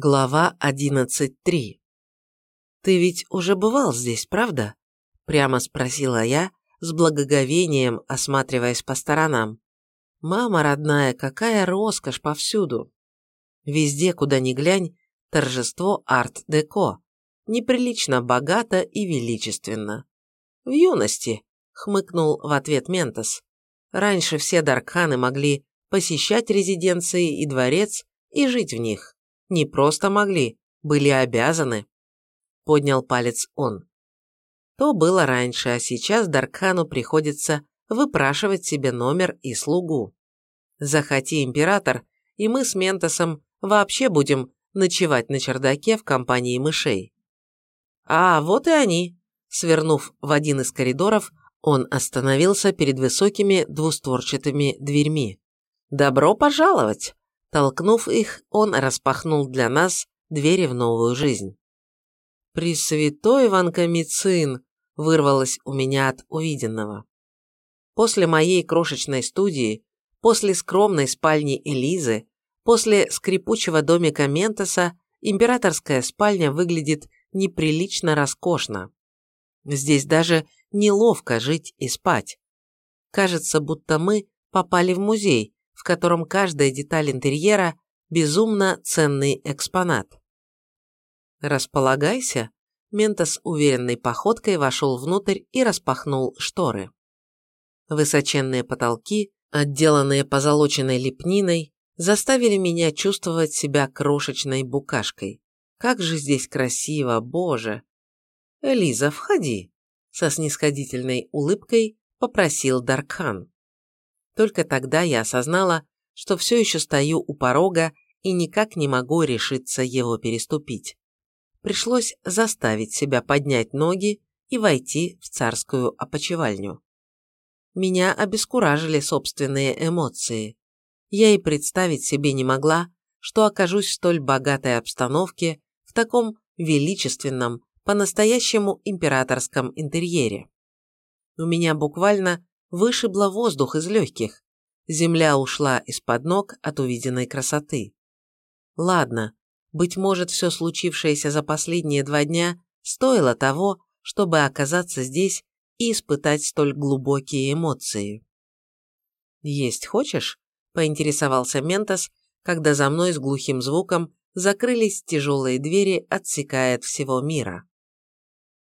Глава 11.3 «Ты ведь уже бывал здесь, правда?» – прямо спросила я, с благоговением осматриваясь по сторонам. «Мама родная, какая роскошь повсюду!» Везде, куда ни глянь, торжество арт-деко. Неприлично богато и величественно. «В юности», – хмыкнул в ответ Ментос. «Раньше все Даркханы могли посещать резиденции и дворец и жить в них. Не просто могли, были обязаны. Поднял палец он. То было раньше, а сейчас Даркхану приходится выпрашивать себе номер и слугу. Захоти император, и мы с Ментосом вообще будем ночевать на чердаке в компании мышей. А вот и они. Свернув в один из коридоров, он остановился перед высокими двустворчатыми дверьми. «Добро пожаловать!» Толкнув их, он распахнул для нас двери в новую жизнь. «Пресвятой Ванкомицин!» вырвалось у меня от увиденного. После моей крошечной студии, после скромной спальни Элизы, после скрипучего домика Ментоса императорская спальня выглядит неприлично роскошно. Здесь даже неловко жить и спать. Кажется, будто мы попали в музей, в котором каждая деталь интерьера – безумно ценный экспонат. «Располагайся», Ментос уверенной походкой вошел внутрь и распахнул шторы. Высоченные потолки, отделанные позолоченной лепниной, заставили меня чувствовать себя крошечной букашкой. Как же здесь красиво, боже! «Элиза, входи!» Со снисходительной улыбкой попросил Даркхан. Только тогда я осознала, что все еще стою у порога и никак не могу решиться его переступить. Пришлось заставить себя поднять ноги и войти в царскую опочивальню. Меня обескуражили собственные эмоции. Я и представить себе не могла, что окажусь в столь богатой обстановке, в таком величественном, по-настоящему императорском интерьере. У меня буквально вышибло воздух из легких. Земля ушла из-под ног от увиденной красоты. Ладно, быть может, все случившееся за последние два дня стоило того, чтобы оказаться здесь и испытать столь глубокие эмоции. «Есть хочешь?» – поинтересовался Ментос, когда за мной с глухим звуком закрылись тяжелые двери, отсекая от всего мира.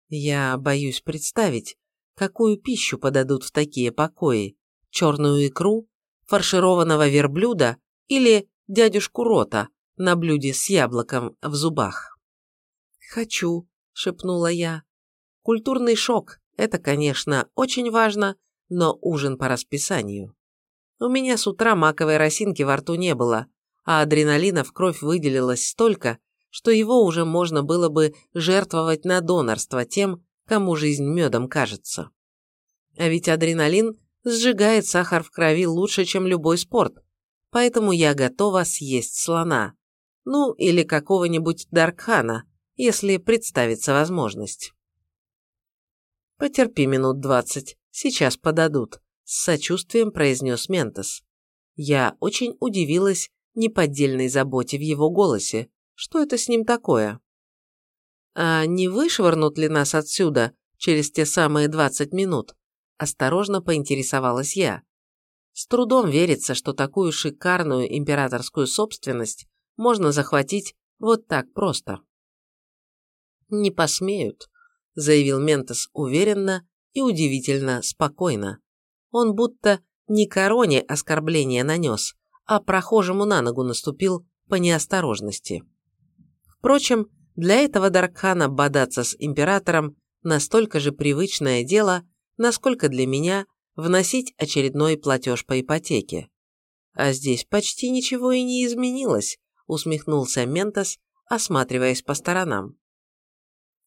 Я боюсь представить, какую пищу подадут в такие покои, черную икру, фаршированного верблюда или дядюшку Рота на блюде с яблоком в зубах. «Хочу», — шепнула я. «Культурный шок — это, конечно, очень важно, но ужин по расписанию. У меня с утра маковой росинки во рту не было, а адреналина в кровь выделилось столько, что его уже можно было бы жертвовать на донорство тем, кому жизнь медом кажется. А ведь адреналин сжигает сахар в крови лучше, чем любой спорт, поэтому я готова съесть слона. Ну, или какого-нибудь Даркхана, если представится возможность. «Потерпи минут двадцать, сейчас подадут», – с сочувствием произнес Ментос. Я очень удивилась неподдельной заботе в его голосе. Что это с ним такое? «А не вышвырнут ли нас отсюда через те самые двадцать минут?» Осторожно поинтересовалась я. С трудом верится, что такую шикарную императорскую собственность можно захватить вот так просто. «Не посмеют», – заявил Ментос уверенно и удивительно спокойно. Он будто не короне оскорбления нанес, а прохожему на ногу наступил по неосторожности. Впрочем, для этого Даркхана бодаться с императором настолько же привычное дело, насколько для меня вносить очередной платеж по ипотеке. А здесь почти ничего и не изменилось, усмехнулся Ментос, осматриваясь по сторонам.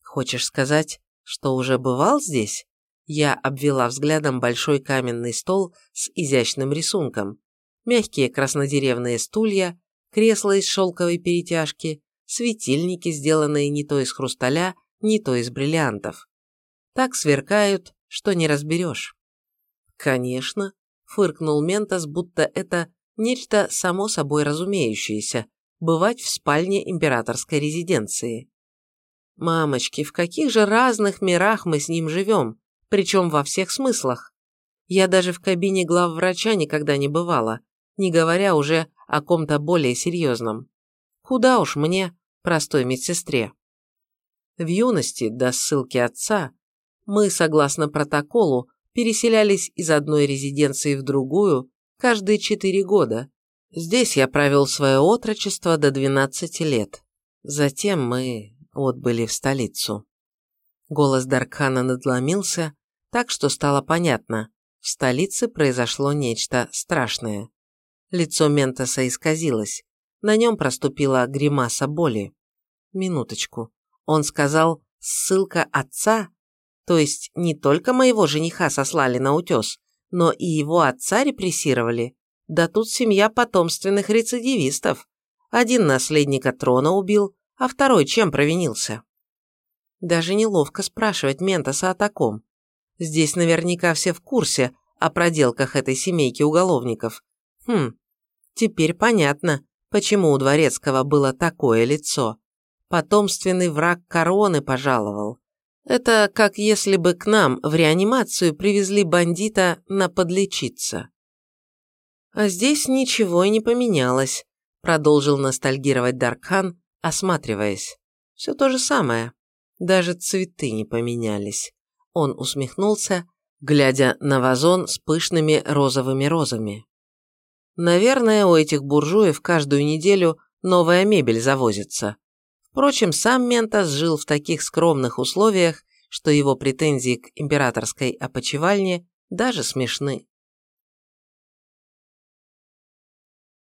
Хочешь сказать, что уже бывал здесь? Я обвела взглядом большой каменный стол с изящным рисунком, мягкие краснодеревные стулья, кресла из шелковой перетяжки, светильники, сделанные не то из хрусталя, не то из бриллиантов. Так сверкают, что не разберешь. «Конечно», – фыркнул Ментос, будто это нечто само собой разумеющееся, бывать в спальне императорской резиденции. Мамочки, в каких же разных мирах мы с ним живем, причем во всех смыслах. Я даже в кабине главврача никогда не бывала, не говоря уже о ком-то более серьезном. Куда уж мне, простой медсестре. В юности, до ссылки отца, мы, согласно протоколу, переселялись из одной резиденции в другую каждые четыре года. Здесь я провел свое отрочество до 12 лет. Затем мы отбыли в столицу. Голос Даркхана надломился, так что стало понятно, в столице произошло нечто страшное. Лицо Ментоса исказилось, на нем проступила гримаса боли. Минуточку. Он сказал «ссылка отца», то есть не только моего жениха сослали на утес, но и его отца репрессировали. Да тут семья потомственных рецидивистов. Один наследника трона убил, а второй чем провинился? Даже неловко спрашивать Ментоса о таком. Здесь наверняка все в курсе о проделках этой семейки уголовников. Хм, теперь понятно, почему у Дворецкого было такое лицо. Потомственный враг короны пожаловал. Это как если бы к нам в реанимацию привезли бандита на подлечиться. А здесь ничего и не поменялось, продолжил ностальгировать Даркхан, осматриваясь. Все то же самое. Даже цветы не поменялись. Он усмехнулся, глядя на вазон с пышными розовыми розами. Наверное, у этих буржуев каждую неделю новая мебель завозится. Впрочем, сам Ментос жил в таких скромных условиях, что его претензии к императорской опочивальне даже смешны.